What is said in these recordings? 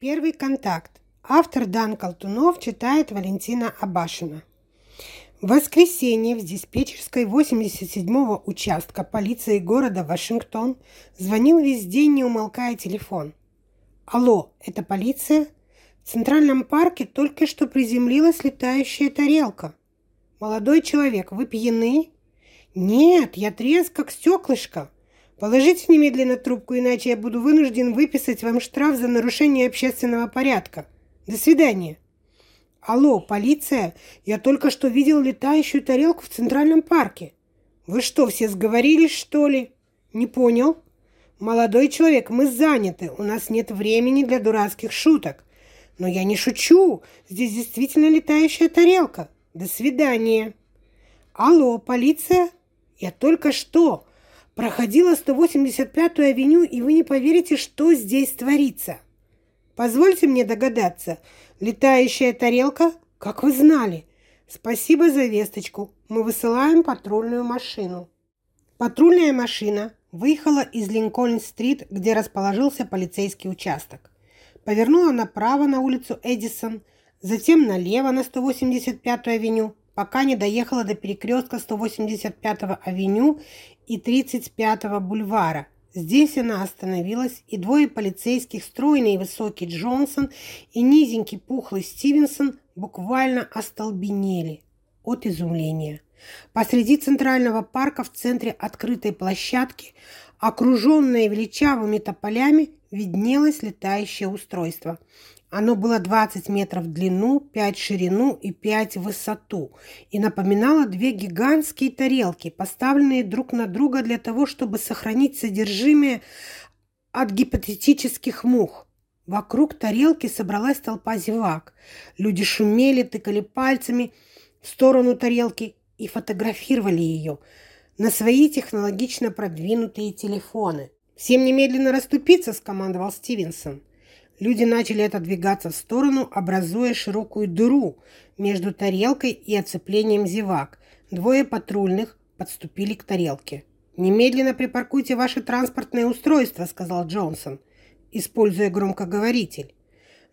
Первый контакт. Автор Дан Колтунов читает Валентина Абашина. В воскресенье в диспетчерской 87-го участка полиции города Вашингтон звонил весь день, не умолкая телефон. «Алло, это полиция?» В Центральном парке только что приземлилась летающая тарелка. «Молодой человек, вы пьяны?» «Нет, я трезв, как стеклышко. Положите немедленно трубку, иначе я буду вынужден выписать вам штраф за нарушение общественного порядка. До свидания. Алло, полиция, я только что видел летающую тарелку в Центральном парке. Вы что, все сговорились, что ли? Не понял. Молодой человек, мы заняты, у нас нет времени для дурацких шуток. Но я не шучу, здесь действительно летающая тарелка. До свидания. Алло, полиция? Я только что проходила 185-ю авеню, и вы не поверите, что здесь творится. Позвольте мне догадаться, летающая тарелка, как вы знали. Спасибо за весточку. Мы высылаем патрульную машину. Патрульная машина выехала из Линкольн-стрит, где расположился полицейский участок. Повернула направо на улицу Эдисон, затем налево на 185-ю авеню, пока не доехала до перекрестка 185-го авеню и 35-го бульвара. Здесь она остановилась, и двое полицейских, стройный и высокий Джонсон и низенький пухлый Стивенсон буквально остолбенели от изумления. Посреди центрального парка в центре открытой площадки, окруженной величавыми тополями, виднелось летающее устройство. Оно было 20 метров в длину, 5 в ширину и 5 в высоту и напоминало две гигантские тарелки, поставленные друг на друга для того, чтобы сохранить содержимое от гипотетических мух. Вокруг тарелки собралась толпа зевак. Люди шумели, тыкали пальцами в сторону тарелки и фотографировали ее на свои технологично продвинутые телефоны. «Всем немедленно расступиться!» – скомандовал Стивенсон. Люди начали отодвигаться в сторону, образуя широкую дыру между тарелкой и оцеплением зевак. Двое патрульных подступили к тарелке. «Немедленно припаркуйте ваше транспортное устройство», — сказал Джонсон, используя громкоговоритель.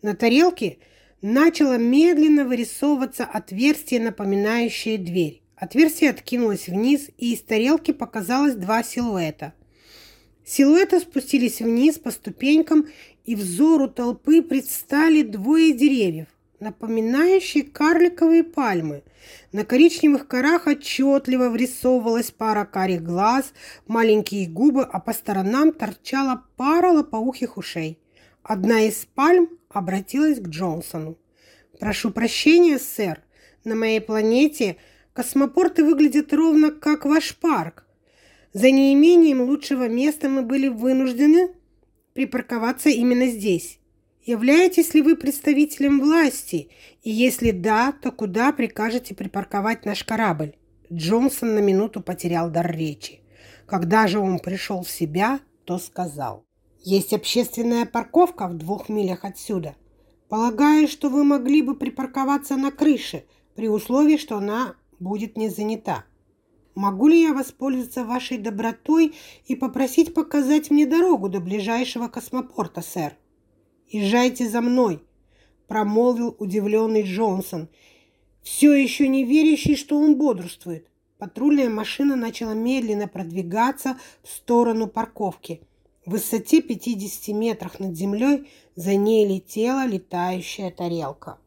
На тарелке начало медленно вырисовываться отверстие, напоминающее дверь. Отверстие откинулось вниз, и из тарелки показалось два силуэта. Силуэты спустились вниз по ступенькам и взору толпы предстали двое деревьев, напоминающие карликовые пальмы. На коричневых корах отчетливо врисовывалась пара карих глаз, маленькие губы, а по сторонам торчала пара лопоухих ушей. Одна из пальм обратилась к Джонсону. «Прошу прощения, сэр, на моей планете космопорты выглядят ровно как ваш парк. За неимением лучшего места мы были вынуждены припарковаться именно здесь? Являетесь ли вы представителем власти? И если да, то куда прикажете припарковать наш корабль? Джонсон на минуту потерял дар речи. Когда же он пришел в себя, то сказал. Есть общественная парковка в двух милях отсюда. Полагаю, что вы могли бы припарковаться на крыше, при условии, что она будет не занята. Могу ли я воспользоваться вашей добротой и попросить показать мне дорогу до ближайшего космопорта, сэр? Езжайте за мной, промолвил удивленный Джонсон, все еще не верящий, что он бодрствует. Патрульная машина начала медленно продвигаться в сторону парковки. В высоте 50 метрах над землей за ней летела летающая тарелка.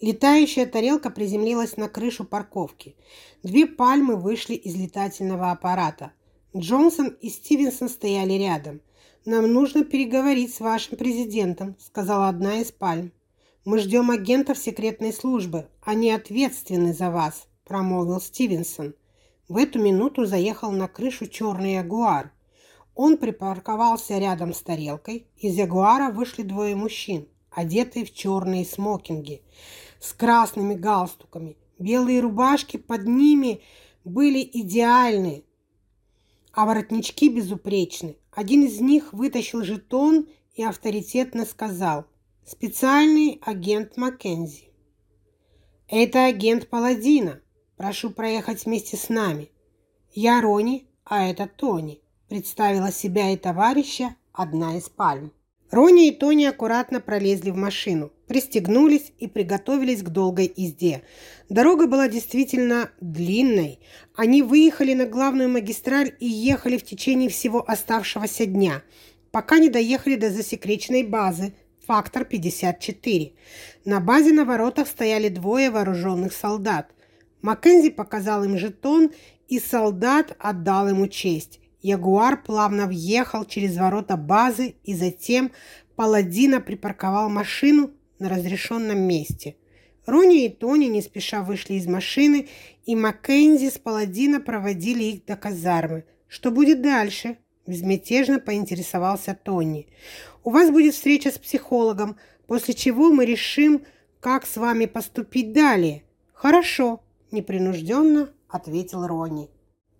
Летающая тарелка приземлилась на крышу парковки. Две пальмы вышли из летательного аппарата. Джонсон и Стивенсон стояли рядом. «Нам нужно переговорить с вашим президентом», — сказала одна из пальм. «Мы ждем агентов секретной службы. Они ответственны за вас», — промолвил Стивенсон. В эту минуту заехал на крышу черный ягуар. Он припарковался рядом с тарелкой. Из ягуара вышли двое мужчин, одетые в черные смокинги с красными галстуками. Белые рубашки под ними были идеальны, а воротнички безупречны. Один из них вытащил жетон и авторитетно сказал «Специальный агент Маккензи». «Это агент Паладина. Прошу проехать вместе с нами. Я Рони, а это Тони», представила себя и товарища одна из пальм. Рони и Тони аккуратно пролезли в машину, пристегнулись и приготовились к долгой езде. Дорога была действительно длинной. Они выехали на главную магистраль и ехали в течение всего оставшегося дня, пока не доехали до засекреченной базы «Фактор 54». На базе на воротах стояли двое вооруженных солдат. Маккензи показал им жетон, и солдат отдал ему честь. Ягуар плавно въехал через ворота базы и затем Паладина припарковал машину на разрешенном месте. Рони и Тони не спеша вышли из машины, и Маккензи с Паладина проводили их до казармы. «Что будет дальше?» – безмятежно поинтересовался Тони. «У вас будет встреча с психологом, после чего мы решим, как с вами поступить далее». «Хорошо», – непринужденно ответил Рони.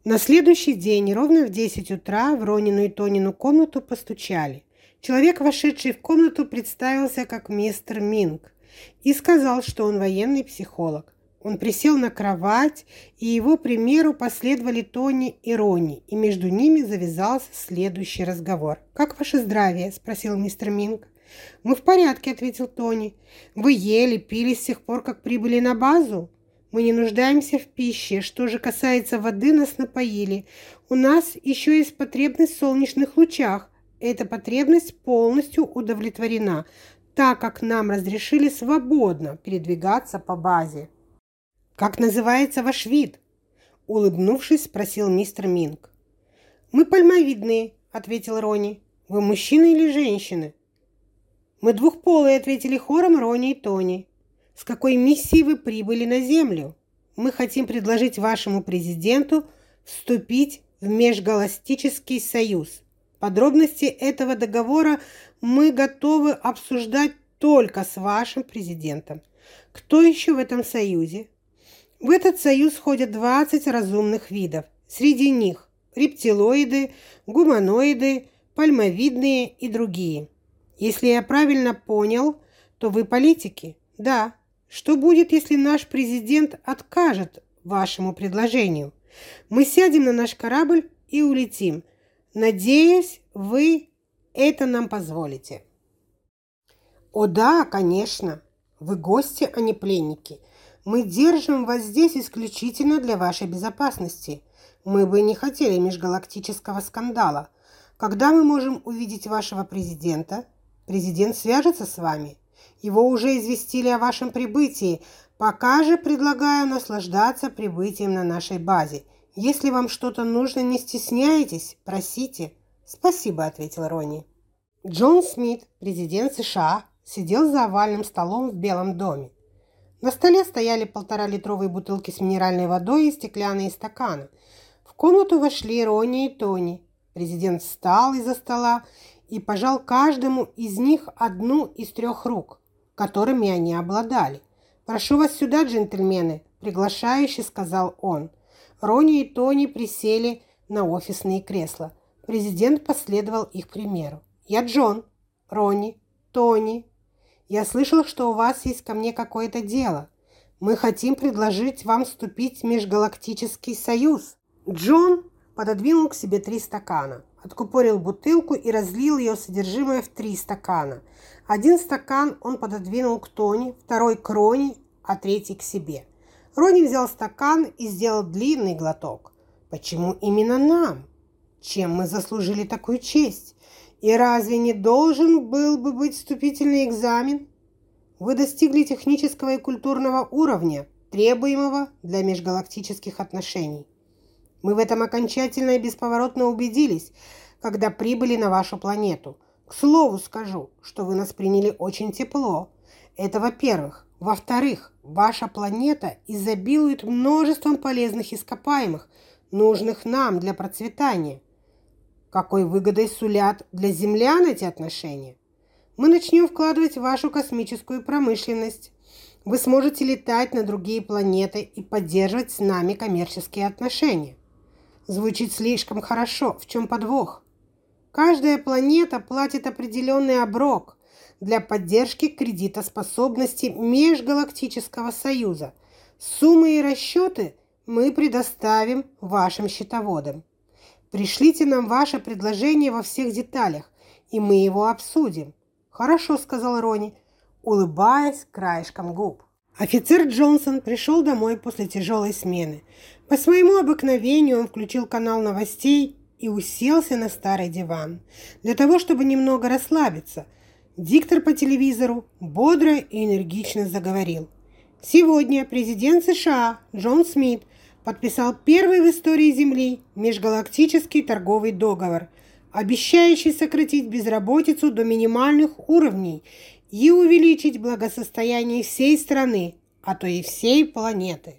На следующий день, ровно в 10 утра, в Ронину и Тонину комнату постучали. Человек, вошедший в комнату, представился как мистер Минг и сказал, что он военный психолог. Он присел на кровать, и его примеру последовали Тони и Рони, и между ними завязался следующий разговор. «Как ваше здравие?» – спросил мистер Минг. «Мы в порядке», – ответил Тони. «Вы ели, пили с тех пор, как прибыли на базу?» Мы не нуждаемся в пище. Что же касается воды, нас напоили. У нас еще есть потребность в солнечных лучах. Эта потребность полностью удовлетворена, так как нам разрешили свободно передвигаться по базе. «Как называется ваш вид?» Улыбнувшись, спросил мистер Минг. «Мы пальмовидные», — ответил Рони. «Вы мужчины или женщины?» «Мы двухполые», — ответили хором Рони и Тони. С какой миссией вы прибыли на Землю? Мы хотим предложить вашему президенту вступить в Межгалактический союз. Подробности этого договора мы готовы обсуждать только с вашим президентом. Кто еще в этом союзе? В этот союз входят 20 разумных видов. Среди них рептилоиды, гуманоиды, пальмовидные и другие. Если я правильно понял, то вы политики? Да. Что будет, если наш президент откажет вашему предложению? Мы сядем на наш корабль и улетим. Надеюсь, вы это нам позволите. О да, конечно. Вы гости, а не пленники. Мы держим вас здесь исключительно для вашей безопасности. Мы бы не хотели межгалактического скандала. Когда мы можем увидеть вашего президента? Президент свяжется с вами. Его уже известили о вашем прибытии. Пока же предлагаю наслаждаться прибытием на нашей базе. Если вам что-то нужно, не стесняйтесь, просите. Спасибо, ответил Ронни. Джон Смит, президент США, сидел за овальным столом в Белом доме. На столе стояли полтора-литровые бутылки с минеральной водой и стеклянные стаканы. В комнату вошли Ронни и Тони. Президент встал из-за стола и пожал каждому из них одну из трех рук которыми они обладали. «Прошу вас сюда, джентльмены», – приглашающе сказал он. Рони и Тони присели на офисные кресла. Президент последовал их примеру. «Я Джон, Рони, Тони. Я слышал, что у вас есть ко мне какое-то дело. Мы хотим предложить вам вступить в Межгалактический союз». Джон пододвинул к себе три стакана откупорил бутылку и разлил ее содержимое в три стакана. Один стакан он пододвинул к Тони, второй к Рони, а третий к себе. Рони взял стакан и сделал длинный глоток. Почему именно нам? Чем мы заслужили такую честь? И разве не должен был бы быть вступительный экзамен? Вы достигли технического и культурного уровня, требуемого для межгалактических отношений. Мы в этом окончательно и бесповоротно убедились, когда прибыли на вашу планету. К слову скажу, что вы нас приняли очень тепло. Это во-первых. Во-вторых, ваша планета изобилует множеством полезных ископаемых, нужных нам для процветания. Какой выгодой сулят для землян эти отношения? Мы начнем вкладывать в вашу космическую промышленность. Вы сможете летать на другие планеты и поддерживать с нами коммерческие отношения. Звучит слишком хорошо. В чем подвох? Каждая планета платит определенный оброк для поддержки кредитоспособности Межгалактического Союза. Суммы и расчеты мы предоставим вашим счетоводам. Пришлите нам ваше предложение во всех деталях, и мы его обсудим. «Хорошо», — сказал Рони, улыбаясь краешком губ. Офицер Джонсон пришел домой после тяжелой смены. По своему обыкновению он включил канал новостей и уселся на старый диван. Для того, чтобы немного расслабиться, диктор по телевизору бодро и энергично заговорил. Сегодня президент США Джон Смит подписал первый в истории Земли межгалактический торговый договор, обещающий сократить безработицу до минимальных уровней и увеличить благосостояние всей страны, а то и всей планеты.